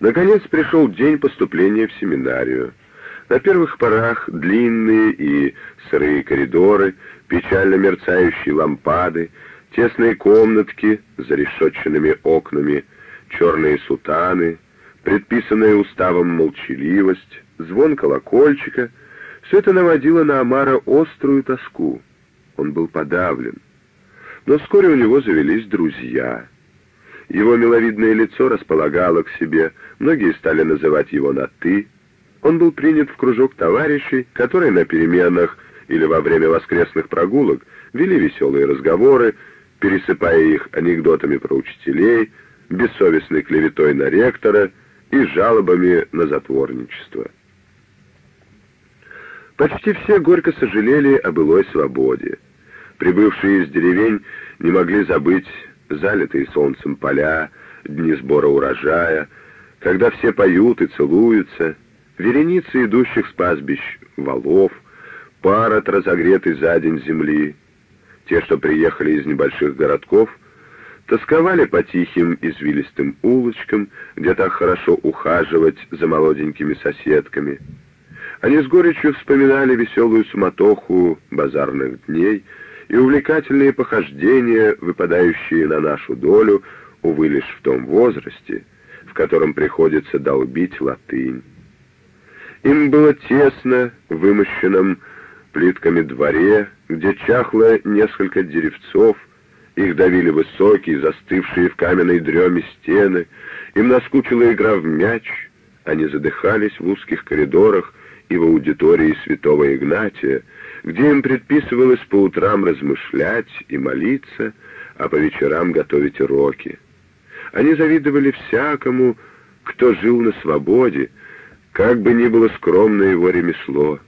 Наконец пришел день поступления в семинарию. На первых порах длинные и сырые коридоры, печально мерцающие лампады, тесные комнатки с зарешетченными окнами, черные сутаны, предписанная уставом молчаливость, звон колокольчика — все это наводило на Амара острую тоску. Он был подавлен. Но вскоре у него завелись друзья. Его миловидное лицо располагало к себе, многие стали называть его на «ты». Он был принят в кружок товарищей, которые на переменах или во время воскресных прогулок вели веселые разговоры, пересыпая их анекдотами про учителей, бессовестной клеветой на ректора и жалобами на затворничество. Почти все горько сожалели о былой свободе. Прибывшие из деревень не могли забыть залитые солнцем поля, дни сбора урожая, когда все поют и целуются, вереницы идущих с пастбищ валов, пар от разогретой за день земли. Те, что приехали из небольших городков, тосковали по тихим извилистым улочкам, где так хорошо ухаживать за молоденькими соседками — они с горечью вспоминали веселую суматоху базарных дней и увлекательные похождения, выпадающие на нашу долю, увы, лишь в том возрасте, котором приходится долбить латынь. Им было тесно в вымощенном плитками дворе, где чахло несколько деревцов, их давили высокие, застывшие в каменной дреме стены, им наскучила игра в мяч, они задыхались в узких коридорах, и в аудитории святого Игнатия, где им предписывалось по утрам размышлять и молиться, а по вечерам готовить уроки. Они завидовали всякому, кто жил на свободе, как бы ни было скромно его ремесло.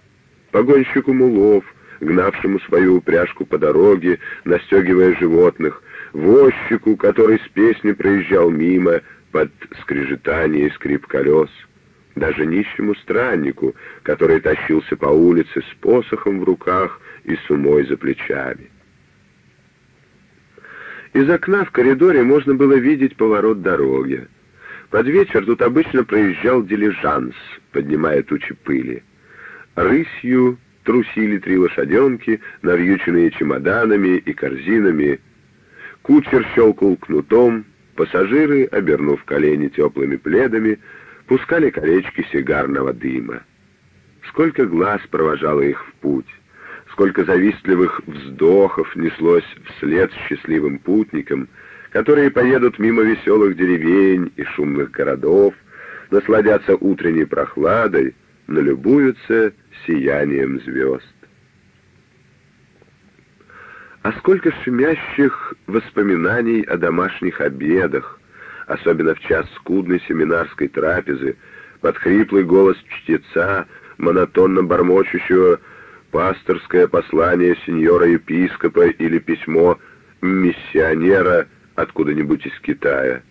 Погонщику мулов, гнавшему свою упряжку по дороге, настегивая животных, возчику, который с песней проезжал мимо под скрежетание и скрип колес — даже нищему страннику, который тащился по улице с посохом в руках и с умой за плечами. Из окна в коридоре можно было видеть поворот дороги. Под вечер тут обычно проезжал дилижанс, поднимая тучи пыли. Рысью трусили три лошаденки, навьюченные чемоданами и корзинами. Кучер щелкал кнутом, пассажиры, обернув колени теплыми пледами, пускали колечки сигарного дыма. Сколько глаз провожало их в путь, сколько завистливых вздохов неслось вслед счастливым путникам, которые поедут мимо веселых деревень и шумных городов, насладятся утренней прохладой, налюбуются сиянием звезд. А сколько шумящих воспоминаний о домашних обедах, особенно в час скудной семинарской трапезы, под хриплый голос чтеца, монотонно бормочущего пасторское послание сеньора-епископа или письмо миссионера откуда-нибудь из Китая.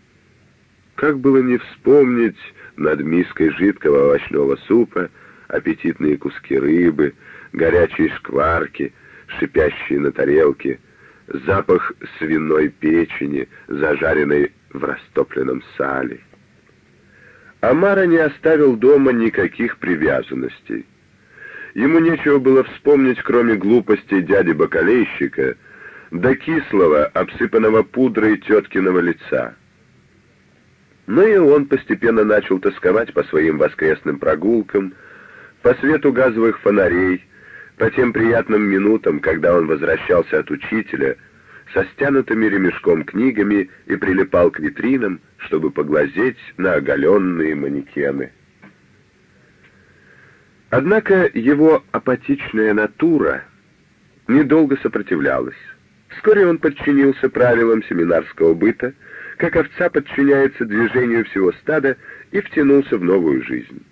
Как было не вспомнить над миской жидкого овощного супа аппетитные куски рыбы, горячие шкварки, шипящие на тарелке, запах свиной печени, зажаренной в растопленном сале. Амара не оставил дома никаких привязанностей. Ему нечего было вспомнить, кроме глупостей дяди-бакалейщика, да кислого, обсыпанного пудрой теткиного лица. Но и он постепенно начал тосковать по своим воскресным прогулкам, по свету газовых фонарей, по тем приятным минутам, когда он возвращался от учителя — со стянутыми ремешком книгами и прилипал к витринам, чтобы поглазеть на оголенные манекены. Однако его апатичная натура недолго сопротивлялась. Вскоре он подчинился правилам семинарского быта, как овца подчиняется движению всего стада, и втянулся в новую жизнь.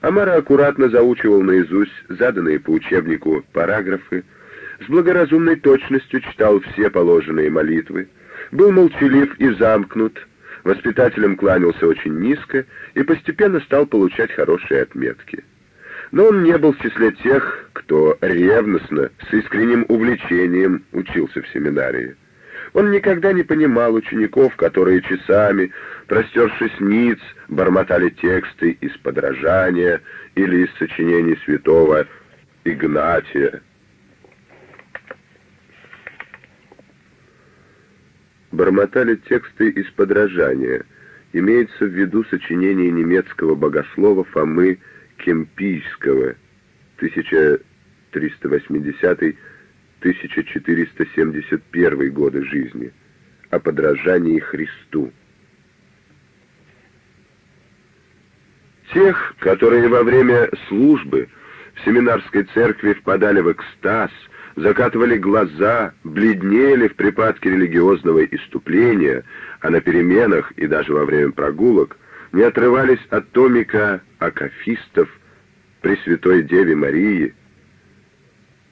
Амара аккуратно заучивал наизусть заданные по учебнику параграфы, с благоразумной точностью читал все положенные молитвы, был молчалив и замкнут, воспитателям кланялся очень низко и постепенно стал получать хорошие отметки. Но он не был в числе тех, кто ревностно, с искренним увлечением учился в семинарии. Он никогда не понимал учеников, которые часами, простершись ниц, бормотали тексты из подражания или из сочинений святого Игнатия. Бормотали тексты из подражания. Имеется в виду сочинение немецкого богослова Фомы Кемпийского, 1380-1471 годы жизни, о подражании Христу. Тех, которые во время службы в семинарской церкви впадали в экстаз, закатывали глаза, бледнели в припадке религиозного иступления, а на переменах и даже во время прогулок не отрывались от томика акафистов Пресвятой Деве Марии.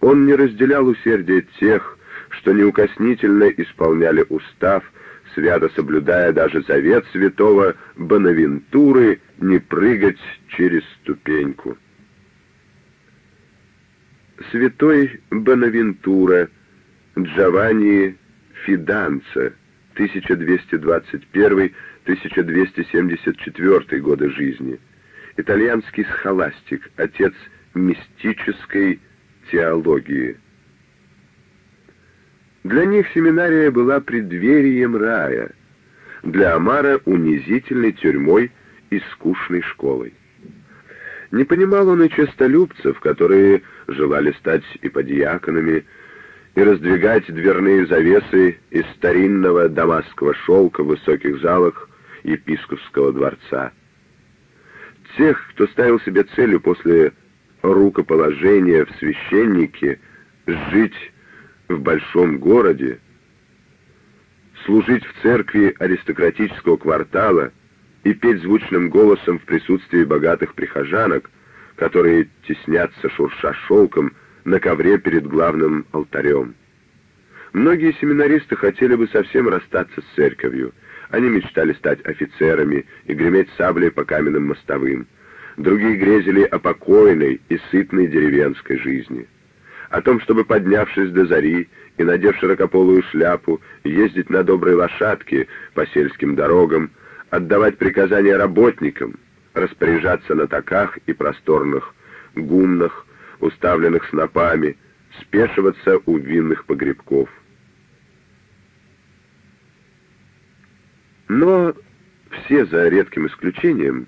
Он не разделял усердие тех, что неукоснительно исполняли устав, свято соблюдая даже завет святого Бонавентуры не прыгать через ступеньку святой Бонавентура Джованни Фиданца 1221-1274 годы жизни, итальянский схоластик, отец мистической теологии. Для них семинария была преддверием рая, для Амара унизительной тюрьмой и скучной школой. Не понимал он и честолюбцев, которые желали стать иподиаконами и раздвигать дверные завесы из старинного дамасского шелка в высоких залах епископского дворца. Тех, кто ставил себе целью после рукоположения в священнике жить в большом городе, служить в церкви аристократического квартала — и петь звучным голосом в присутствии богатых прихожанок, которые теснятся шурша шелком на ковре перед главным алтарем. Многие семинаристы хотели бы совсем расстаться с церковью. Они мечтали стать офицерами и греметь саблей по каменным мостовым. Другие грезили о покойной и сытной деревенской жизни. О том, чтобы, поднявшись до зари и надев широкополую шляпу, ездить на доброй лошадке по сельским дорогам, отдавать приказания работникам, распоряжаться на таках и просторных гумнах, уставленных снопами, спешиваться у винных погребков. Но все, за редким исключением,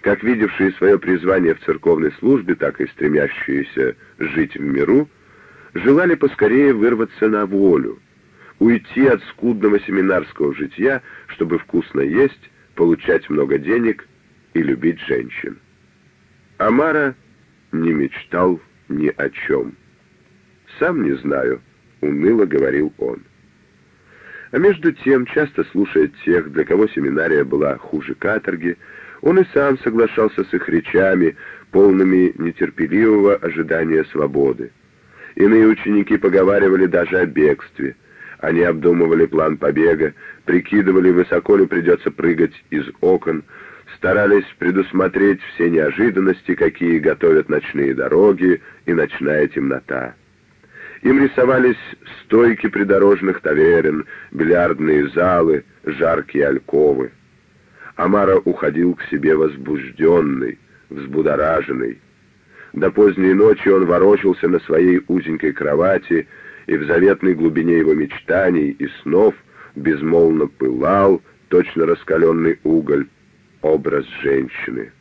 как видевшие свое призвание в церковной службе, так и стремящиеся жить в миру, желали поскорее вырваться на волю, уйти от скудного семинарского житья, чтобы вкусно есть, получать много денег и любить женщин. Амара не мечтал ни о чем. «Сам не знаю», — уныло говорил он. А между тем, часто слушая тех, для кого семинария была хуже каторги, он и сам соглашался с их речами, полными нетерпеливого ожидания свободы. Иные ученики поговаривали даже о бегстве — они обдумывали план побега, прикидывали, высоко ли придется прыгать из окон, старались предусмотреть все неожиданности, какие готовят ночные дороги и ночная темнота. Им рисовались стойки придорожных таверен, бильярдные залы, жаркие альковы. Амара уходил к себе возбужденный, взбудораженный. До поздней ночи он ворочался на своей узенькой кровати и в заветной глубине его мечтаний и снов безмолвно пылал, точно раскаленный уголь, образ женщины.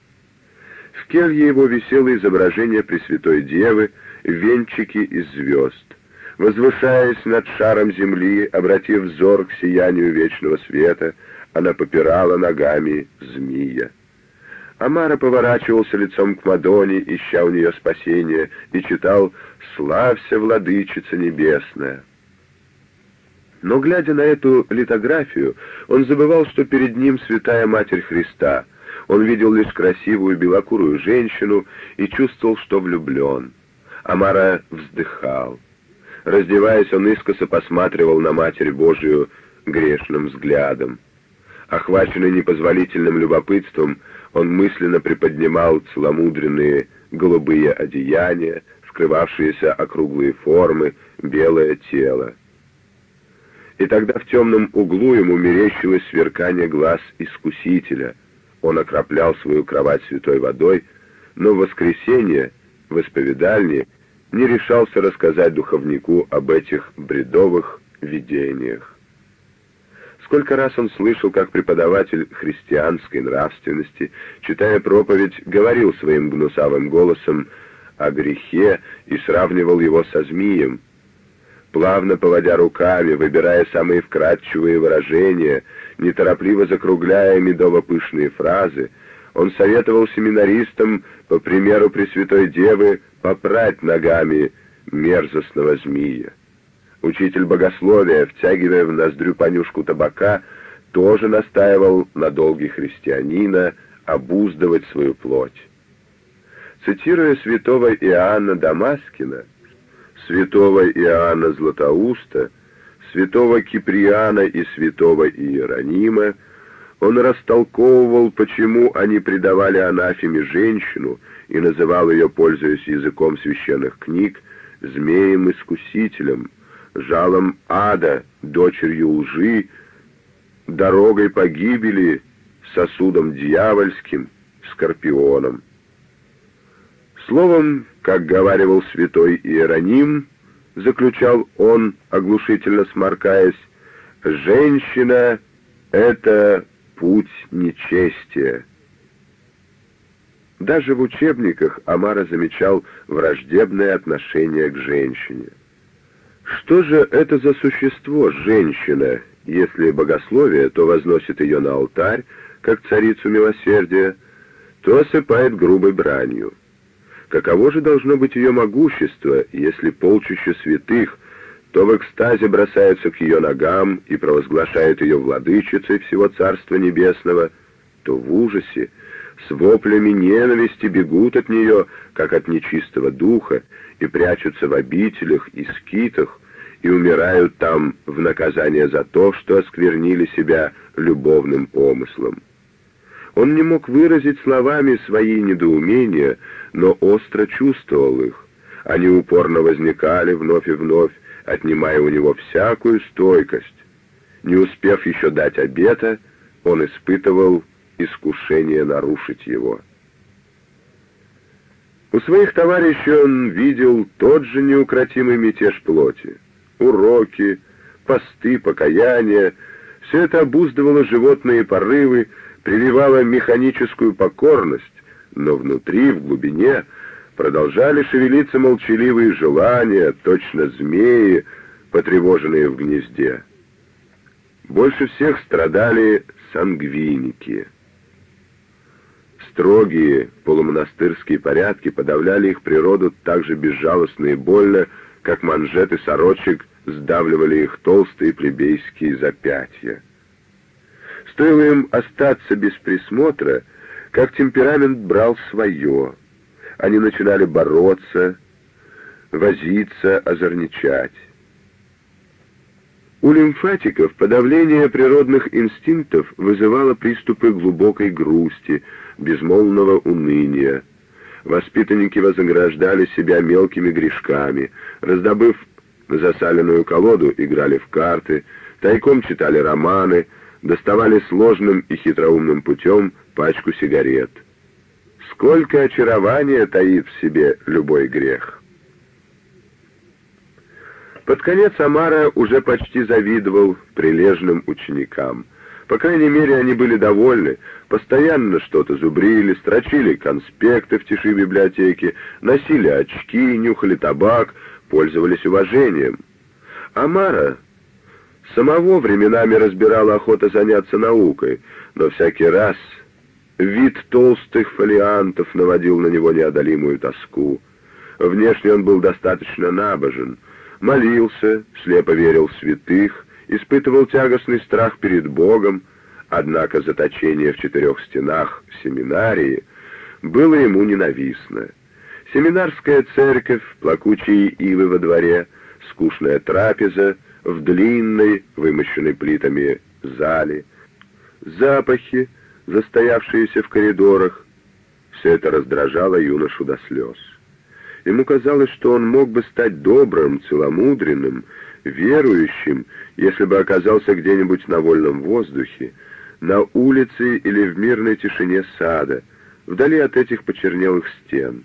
В келье его висело изображение Пресвятой Девы в венчике из звезд. Возвышаясь над шаром земли, обратив взор к сиянию вечного света, она попирала ногами змея. Амара поворачивался лицом к Мадоне, ища у нее спасения, и читал «Славься, владычица небесная». Но, глядя на эту литографию, он забывал, что перед ним святая Матерь Христа. Он видел лишь красивую белокурую женщину и чувствовал, что влюблен. Амара вздыхал. Раздеваясь, он искоса посматривал на Матерь Божию грешным взглядом. Охваченный непозволительным любопытством, он мысленно приподнимал целомудренные голубые одеяния, скрывавшиеся округлые формы, белое тело. И тогда в темном углу ему мерещилось сверкание глаз искусителя. Он окроплял свою кровать святой водой, но в воскресенье, в исповедальне, не решался рассказать духовнику об этих бредовых видениях. Сколько раз он слышал, как преподаватель христианской нравственности, читая проповедь, говорил своим гнусавым голосом о грехе и сравнивал его со змеем. Плавно поводя руками, выбирая самые вкрадчивые выражения, неторопливо закругляя медово-пышные фразы, он советовал семинаристам, по примеру Пресвятой Девы, попрать ногами мерзостного змея. Учитель богословия, втягивая в ноздрю понюшку табака, тоже настаивал на долге христианина обуздывать свою плоть. Цитируя святого Иоанна Дамаскина, святого Иоанна Златоуста, святого Киприана и святого Иеронима, он растолковывал, почему они предавали анафеме женщину и называл ее, пользуясь языком священных книг, змеем-искусителем, жалом ада, дочерью лжи, дорогой погибели, сосудом дьявольским, скорпионом. Словом, как говаривал святой Иероним, заключал он, оглушительно сморкаясь, «Женщина — это путь нечестия». Даже в учебниках Амара замечал враждебное отношение к женщине. Что же это за существо, женщина, если богословие то возносит ее на алтарь, как царицу милосердия, то осыпает грубой бранью? Каково же должно быть ее могущество, если полчища святых то в экстазе бросаются к ее ногам и провозглашают ее владычицей всего Царства Небесного, то в ужасе, с воплями ненависти бегут от нее, как от нечистого духа, и прячутся в обителях и скитах, и умирают там в наказание за то, что осквернили себя любовным помыслом. Он не мог выразить словами свои недоумения, но остро чувствовал их. Они упорно возникали вновь и вновь, отнимая у него всякую стойкость. Не успев еще дать обета, он испытывал искушение нарушить его. У своих товарищей он видел тот же неукротимый мятеж плоти. Уроки, посты, покаяния — все это обуздывало животные порывы, прививало механическую покорность, но внутри, в глубине, продолжали шевелиться молчаливые желания, точно змеи, потревоженные в гнезде. Больше всех страдали сангвиники — Строгие полумонастырские порядки подавляли их природу так же безжалостно и больно, как манжеты сорочек сдавливали их толстые плебейские запятья. Стоило им остаться без присмотра, как темперамент брал свое. Они начинали бороться, возиться, озорничать. У лимфатиков подавление природных инстинктов вызывало приступы глубокой грусти, безмолвного уныния. Воспитанники вознаграждали себя мелкими грешками, раздобыв засаленную колоду, играли в карты, тайком читали романы, доставали сложным и хитроумным путем пачку сигарет. Сколько очарования таит в себе любой грех! Под конец Амара уже почти завидовал прилежным ученикам. По крайней мере, они были довольны, постоянно что-то зубрили, строчили конспекты в тиши библиотеки, носили очки, нюхали табак, пользовались уважением. Амара самого временами разбирала охота заняться наукой, но всякий раз вид толстых фолиантов наводил на него неодолимую тоску. Внешне он был достаточно набожен — молился, слепо верил в святых, испытывал тягостный страх перед Богом, однако заточение в четырех стенах семинарии было ему ненавистно. Семинарская церковь, плакучие ивы во дворе, скучная трапеза в длинной, вымощенной плитами зале, запахи, застоявшиеся в коридорах, все это раздражало юношу до слез. Ему казалось, что он мог бы стать добрым, целомудренным, верующим, если бы оказался где-нибудь на вольном воздухе, на улице или в мирной тишине сада, вдали от этих почернелых стен.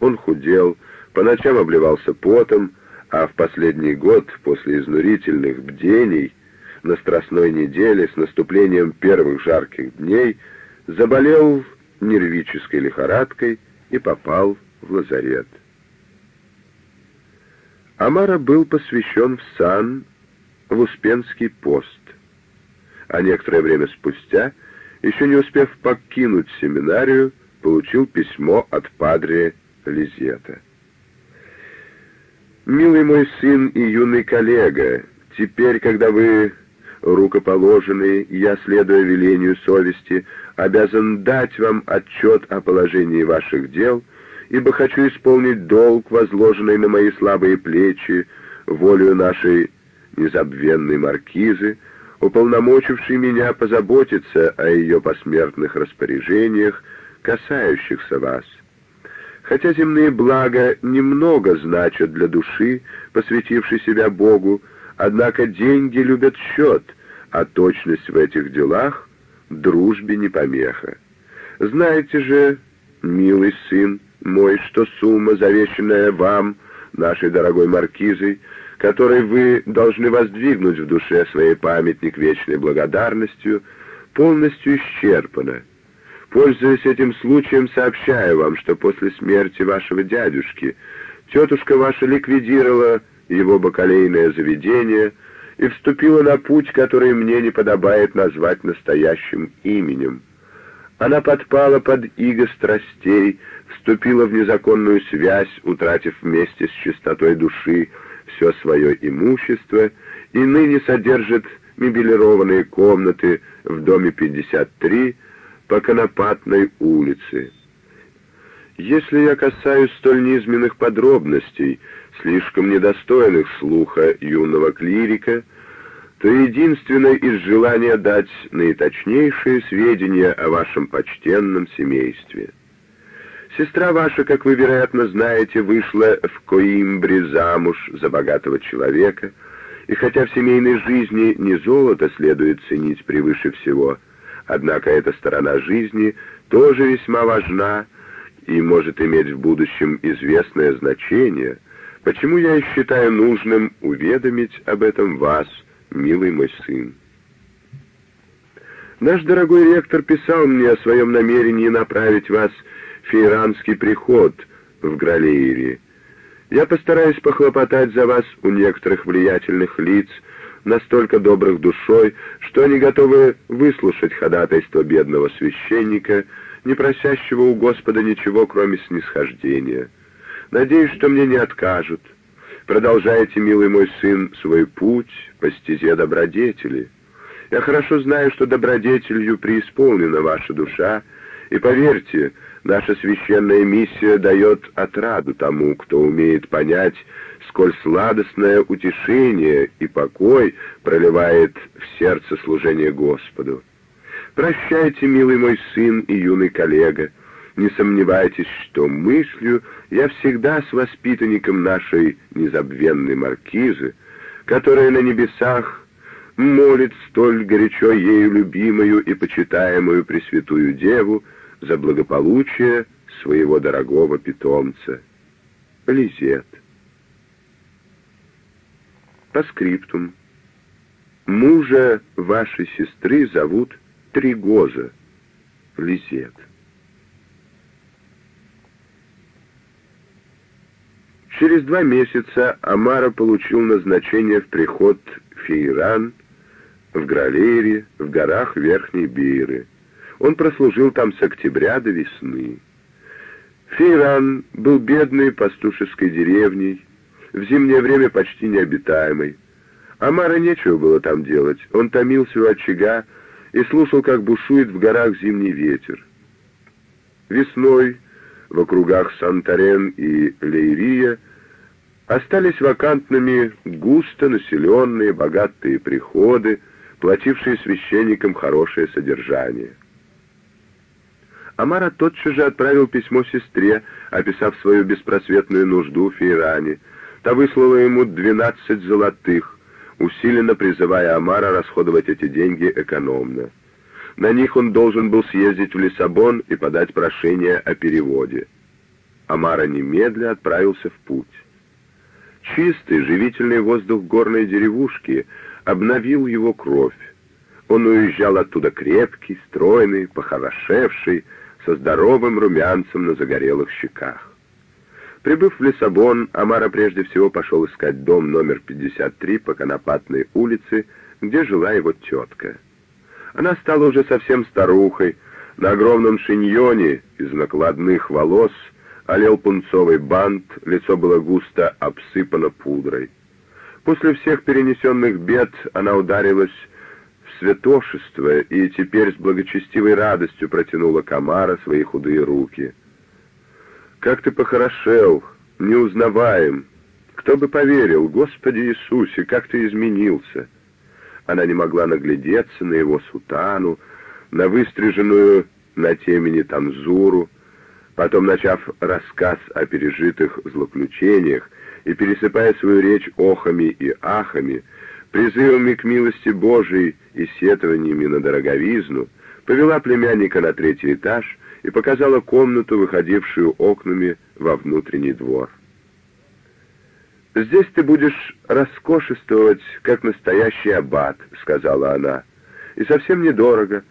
Он худел, по ночам обливался потом, а в последний год, после изнурительных бдений, на Страстной неделе с наступлением первых жарких дней, заболел нервической лихорадкой и попал в лазарет. Амара был посвящен в сан в Успенский пост, а некоторое время спустя, еще не успев покинуть семинарию, получил письмо от падре Лизета. «Милый мой сын и юный коллега, теперь, когда вы рукоположены, я, следуя велению совести, обязан дать вам отчет о положении ваших дел — ибо хочу исполнить долг, возложенный на мои слабые плечи, волею нашей незабвенной маркизы, уполномочившей меня позаботиться о ее посмертных распоряжениях, касающихся вас. Хотя земные блага немного значат для души, посвятившей себя Богу, однако деньги любят счет, а точность в этих делах дружбе не помеха. Знаете же, милый сын, мой, что сумма, завещанная вам, нашей дорогой маркизой, которой вы должны воздвигнуть в душе своей памятник вечной благодарностью, полностью исчерпана. Пользуясь этим случаем, сообщаю вам, что после смерти вашего дядюшки тетушка ваша ликвидировала его бакалейное заведение и вступила на путь, который мне не подобает назвать настоящим именем. Она подпала под иго страстей, вступила в незаконную связь, утратив вместе с чистотой души все свое имущество, и ныне содержит мебелированные комнаты в доме 53 по Конопатной улице. Если я касаюсь столь низменных подробностей, слишком недостойных слуха юного клирика, то единственное из желания дать наиточнейшие сведения о вашем почтенном семействе — Сестра ваша, как вы, вероятно, знаете, вышла в Коимбре замуж за богатого человека, и хотя в семейной жизни не золото следует ценить превыше всего, однако эта сторона жизни тоже весьма важна и может иметь в будущем известное значение, почему я и считаю нужным уведомить об этом вас, милый мой сын. Наш дорогой ректор писал мне о своем намерении направить вас фейранский приход в Гралеере. Я постараюсь похлопотать за вас у некоторых влиятельных лиц, настолько добрых душой, что они готовы выслушать ходатайство бедного священника, не просящего у Господа ничего, кроме снисхождения. Надеюсь, что мне не откажут. Продолжайте, милый мой сын, свой путь по стезе добродетели. Я хорошо знаю, что добродетелью преисполнена ваша душа, и поверьте, Наша священная миссия дает отраду тому, кто умеет понять, сколь сладостное утешение и покой проливает в сердце служение Господу. Прощайте, милый мой сын и юный коллега, не сомневайтесь, что мыслью я всегда с воспитанником нашей незабвенной маркизы, которая на небесах молит столь горячо ею любимую и почитаемую Пресвятую Деву, за благополучие своего дорогого питомца. Лизет. По скриптум. Мужа вашей сестры зовут Тригоза. Лизет. Через два месяца Амара получил назначение в приход Фейран в Гралере, в горах Верхней Бейры. Он прослужил там с октября до весны. Фейран был бедной пастушеской деревней, в зимнее время почти необитаемой. Амара нечего было там делать. Он томился у очага и слушал, как бушует в горах зимний ветер. Весной в округах Сантарен и Лейрия остались вакантными густо населенные богатые приходы, платившие священникам хорошее содержание. Амара тотчас же отправил письмо сестре, описав свою беспросветную нужду в Фейране. Та выслала ему 12 золотых, усиленно призывая Амара расходовать эти деньги экономно. На них он должен был съездить в Лиссабон и подать прошение о переводе. Амара немедля отправился в путь. Чистый, живительный воздух горной деревушки обновил его кровь. Он уезжал оттуда крепкий, стройный, похорошевший, со здоровым румянцем на загорелых щеках. Прибыв в Лиссабон, Амара прежде всего пошел искать дом номер 53 по Конопатной улице, где жила его тетка. Она стала уже совсем старухой, на огромном шиньоне из накладных волос олел пунцовый бант, лицо было густо обсыпано пудрой. После всех перенесенных бед она ударилась в святошество и теперь с благочестивой радостью протянула Камара свои худые руки. «Как ты похорошел, неузнаваем! Кто бы поверил, Господи Иисусе, как ты изменился!» Она не могла наглядеться на его сутану, на выстриженную на темени танзуру, потом, начав рассказ о пережитых злоключениях и пересыпая свою речь охами и ахами, призывами к милости Божией и сетованиями на дороговизну, повела племянника на третий этаж и показала комнату, выходившую окнами во внутренний двор. «Здесь ты будешь роскошествовать, как настоящий аббат», — сказала она, — «и совсем недорого.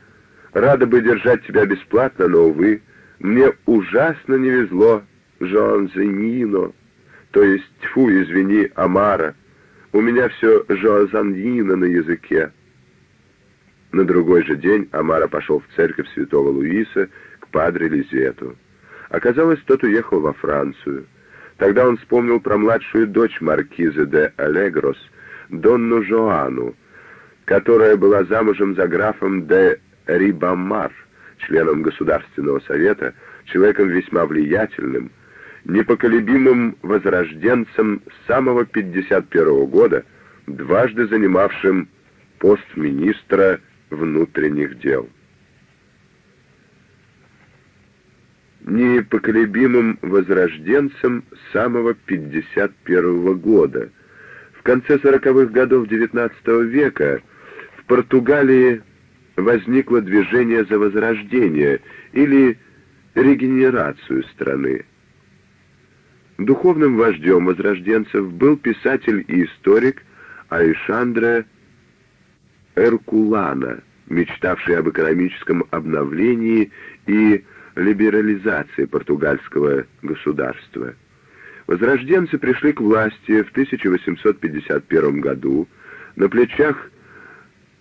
Рада бы держать тебя бесплатно, но, увы, мне ужасно не везло, Жон Зенино, то есть, тьфу, извини, Амара». У меня все Жоазаньина на языке. На другой же день Амара пошел в церковь святого Луиса к падре Лизету. Оказалось, тот уехал во Францию. Тогда он вспомнил про младшую дочь маркиза де Алегрос, Донну Жоану, которая была замужем за графом де Рибамар, членом Государственного совета, человеком весьма влиятельным, непоколебимым возрожденцем с самого 51 года, дважды занимавшим пост министра внутренних дел. Непоколебимым возрожденцем с самого 51 года. В конце 40-х годов XIX века в Португалии возникло движение за возрождение или регенерацию страны. Духовным вождем возрожденцев был писатель и историк Алешандре Эркулана, мечтавший об экономическом обновлении и либерализации португальского государства. Возрожденцы пришли к власти в 1851 году на плечах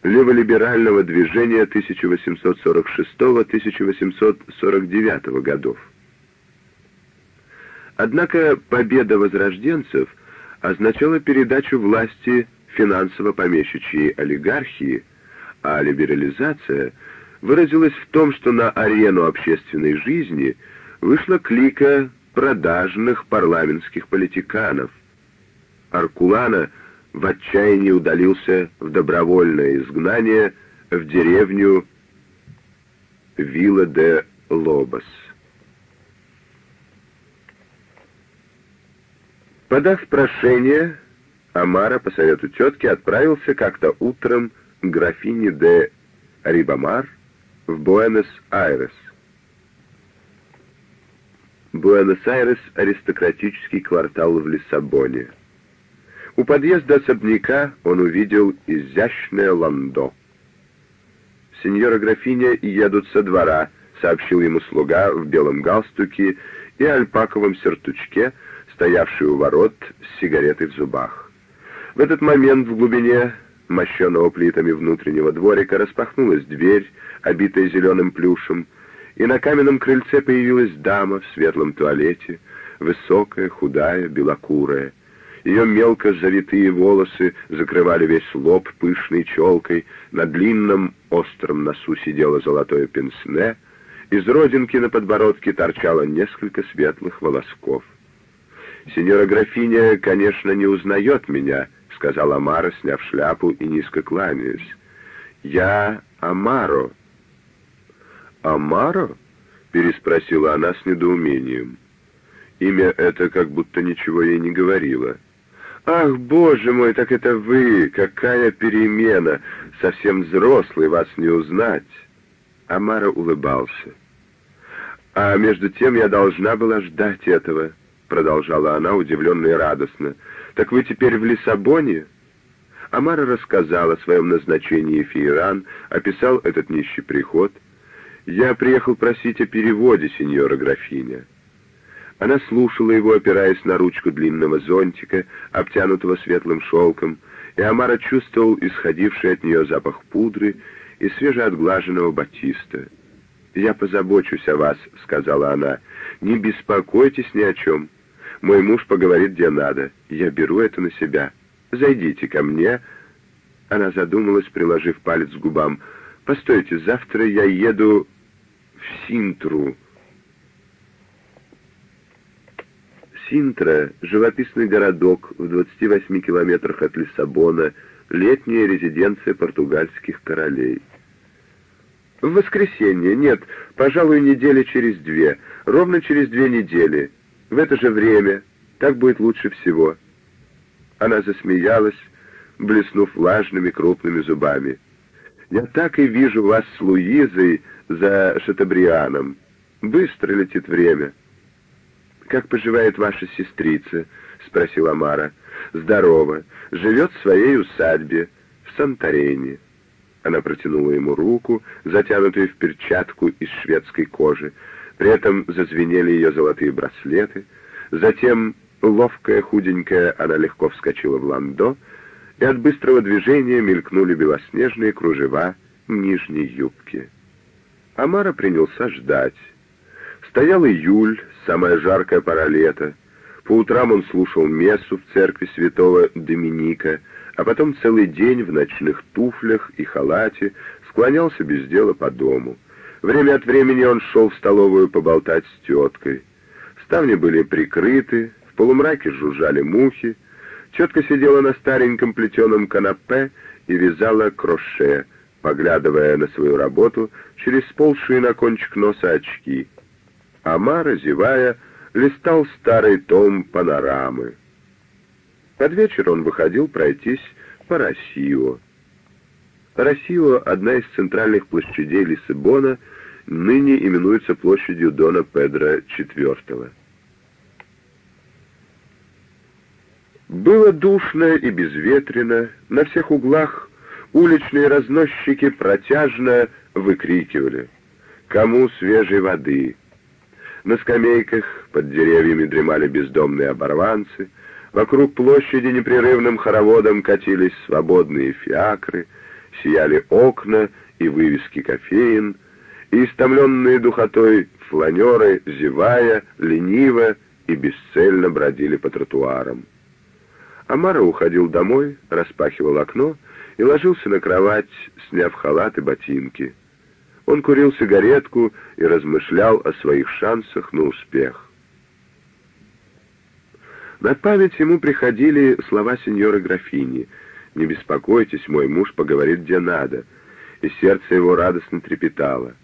леволиберального движения 1846-1849 годов. Однако победа возрожденцев означала передачу власти финансово-помещичьей олигархии, а либерализация выразилась в том, что на арену общественной жизни вышла клика продажных парламентских политиканов. Аркулана в отчаянии удалился в добровольное изгнание в деревню Вилла де Лобос. Подав прошение, Амара по совету тетки отправился как-то утром к графине де Рибамар в Буэнос-Айрес. Буэнос-Айрес — аристократический квартал в Лиссабоне. У подъезда особняка он увидел изящное ландо. «Сеньора графиня едут со двора», — сообщил ему слуга в белом галстуке и альпаковом сертучке, стоявший у ворот с сигаретой в зубах. В этот момент в глубине мощенного плитами внутреннего дворика распахнулась дверь, обитая зеленым плюшем, и на каменном крыльце появилась дама в светлом туалете, высокая, худая, белокурая. Ее мелко завитые волосы закрывали весь лоб пышной челкой, на длинном остром носу сидело золотое пенсне, из родинки на подбородке торчало несколько светлых волосков. «Сеньора графиня, конечно, не узнает меня», — сказал Амаро, сняв шляпу и низко кланяясь. «Я Амаро». «Амаро?» — переспросила она с недоумением. Имя это как будто ничего ей не говорило. «Ах, боже мой, так это вы! Какая перемена! Совсем взрослый, вас не узнать!» Амара улыбался. «А между тем я должна была ждать этого», — продолжала она, удивленно и радостно. «Так вы теперь в Лиссабоне?» Амара рассказал о своем назначении в Иеран, описал этот нищий приход. «Я приехал просить о переводе, сеньора графиня». Она слушала его, опираясь на ручку длинного зонтика, обтянутого светлым шелком, и Амара чувствовал исходивший от нее запах пудры и свежеотглаженного батиста. «Я позабочусь о вас», — сказала она. «Не беспокойтесь ни о чем. Мой муж поговорит, где надо. Я беру это на себя. Зайдите ко мне». Она задумалась, приложив палец к губам. «Постойте, завтра я еду в Синтру». Синтра — живописный городок в 28 километрах от Лиссабона, летняя резиденция португальских королей. В воскресенье, нет, пожалуй, недели через две, ровно через две недели, в это же время, так будет лучше всего. Она засмеялась, блеснув влажными крупными зубами. «Я так и вижу вас с Луизой за Шатабрианом. Быстро летит время». «Как поживает ваша сестрица?» — спросила Мара. «Здорово. Живет в своей усадьбе в Санторени». Она протянула ему руку, затянутую в перчатку из шведской кожи. При этом зазвенели ее золотые браслеты. Затем, ловкая, худенькая, она легко вскочила в ландо, и от быстрого движения мелькнули белоснежные кружева нижней юбки. Амара принялся ждать. Стоял июль, самая жаркая пора лета. По утрам он слушал мессу в церкви святого Доминика, а потом целый день в ночных туфлях и халате склонялся без дела по дому. Время от времени он шел в столовую поболтать с теткой. Ставни были прикрыты, в полумраке жужжали мухи. Тетка сидела на стареньком плетеном канапе и вязала кроше, поглядывая на свою работу через сползшие на кончик носа очки — Амара, зевая, листал старый том панорамы. Под вечер он выходил пройтись по Россио. Россио — одна из центральных площадей Лиссабона, ныне именуется площадью Дона Педро IV. Было душно и безветренно, на всех углах уличные разносчики протяжно выкрикивали «Кому свежей воды?», на скамейках под деревьями дремали бездомные оборванцы, вокруг площади непрерывным хороводом катились свободные фиакры, сияли окна и вывески кофеин, и истомленные духотой фланеры, зевая, лениво и бесцельно бродили по тротуарам. Амара уходил домой, распахивал окно и ложился на кровать, сняв халат и ботинки. Он курил сигаретку и размышлял о своих шансах на успех. На память ему приходили слова сеньоры графини «Не беспокойтесь, мой муж поговорит где надо», и сердце его радостно трепетало.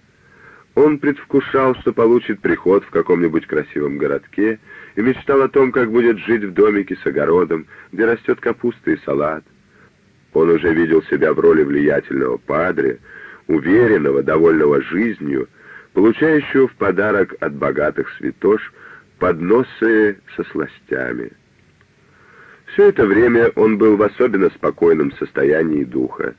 Он предвкушал, что получит приход в каком-нибудь красивом городке, и мечтал о том, как будет жить в домике с огородом, где растет капуста и салат. Он уже видел себя в роли влиятельного падре, уверенного, довольного жизнью, получающего в подарок от богатых святош подносы со сластями. Все это время он был в особенно спокойном состоянии духа.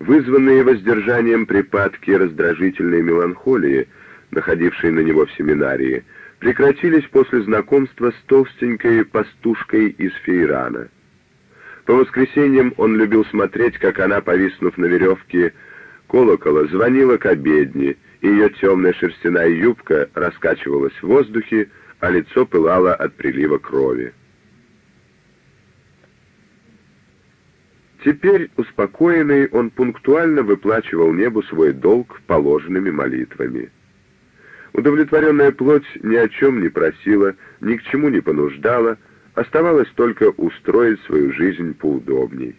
Вызванные воздержанием припадки раздражительной меланхолии, находившие на него в семинарии, прекратились после знакомства с толстенькой пастушкой из Фейрана. По воскресеньям он любил смотреть, как она, повиснув на веревке, колокола звонила к обедне, и ее темная шерстяная юбка раскачивалась в воздухе, а лицо пылало от прилива крови. Теперь, успокоенный, он пунктуально выплачивал небу свой долг положенными молитвами. Удовлетворенная плоть ни о чем не просила, ни к чему не понуждала, оставалось только устроить свою жизнь поудобней.